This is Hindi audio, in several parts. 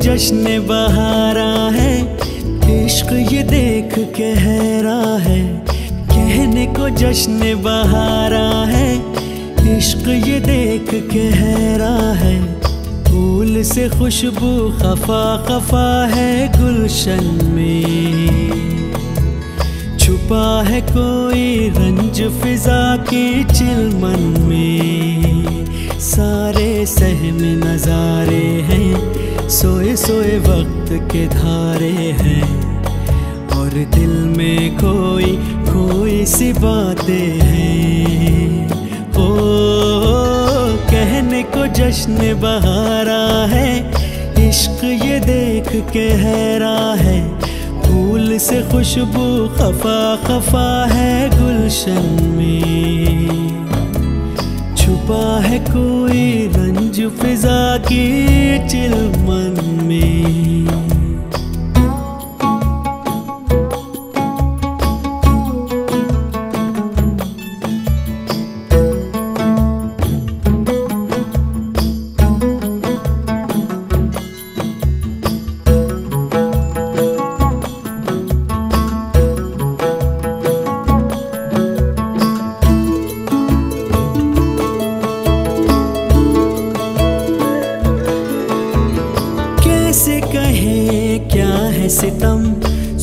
जश्न बहारा है। इश्क ये देख के हैरा है। कहने को जश्न बहारा है। इश्क ये देख के हैरा है। फूल से खुशबू खफा खफा है गुलशन में। छुपा है कोई रंज फिजा के चिलमन में। सारे सहम नजारे सोए सोए वक्त के धारे हैं। और दिल में कोई कोई सी बातें हैं। ओ, कहने को जश्न बहारा है, इश्क ये देख के हैरा है। फूल से खुशबू खफा खफा है गुलशन में। फिजा की चिलमन में।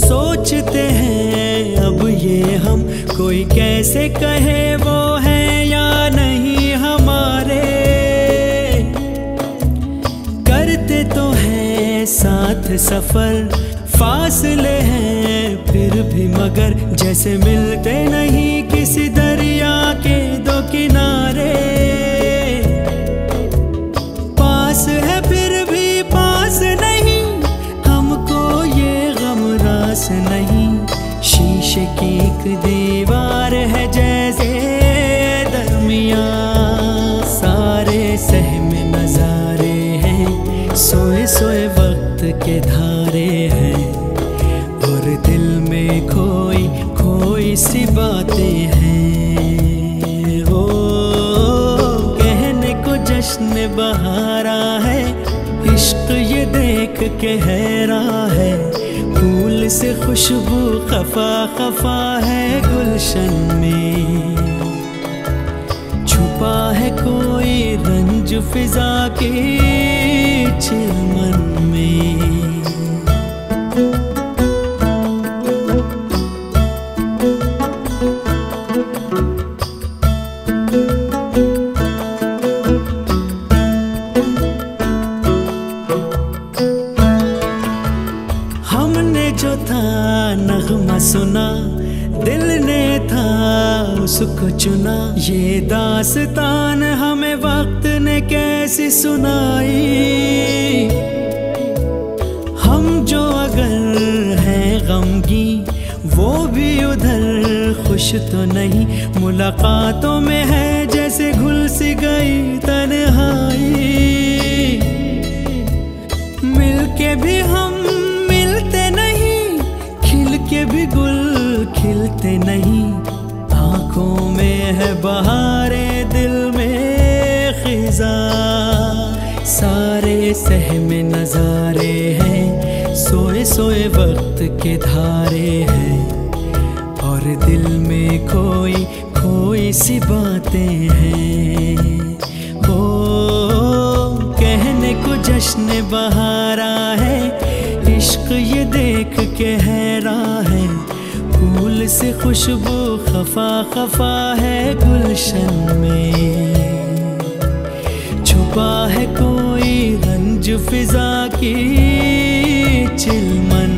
सोचते हैं, अब ये हम कोई कैसे कहे वो है या नहीं हमारे? करते तो हैं, साथ सफ़र फासले हैं, फिर भी मगर जैसे मिलते नहीं दीवार है जैसे दरमिया। सारे सहम नजारे हैं, सोए सोए वक्त के धारे हैं। और दिल में खोई खोई सी बातें हैं। हो कहने को जश्न बहारा है, इश्क ये देख के है। से खुशबू खफा खफा है गुलशन में। छुपा है कोई रंज फिजा के चिलमन जो था, नगमा सुना, दिल ने था, उसको चुना। ये दास्तान हमें वक्त ने कैसी सुनाई? हम जो अगर हैं गमगी, वो भी उधर खुश तो नहीं। मुलाकातों में है जैसे घुल सी गई तन्हाई। मिलके भी हम में खिजा सारे सहम नजारे हैं, सोए सोए वक्त के धारे हैं। और दिल में कोई कोई सी बातें हैं। हो कहने को जश्न बहारा है, इश्क ये देख के हैरा है। फूल से खुशबू खफा खफा है गुलशन में। छुपा है कोई गंज फिजा की चिलमन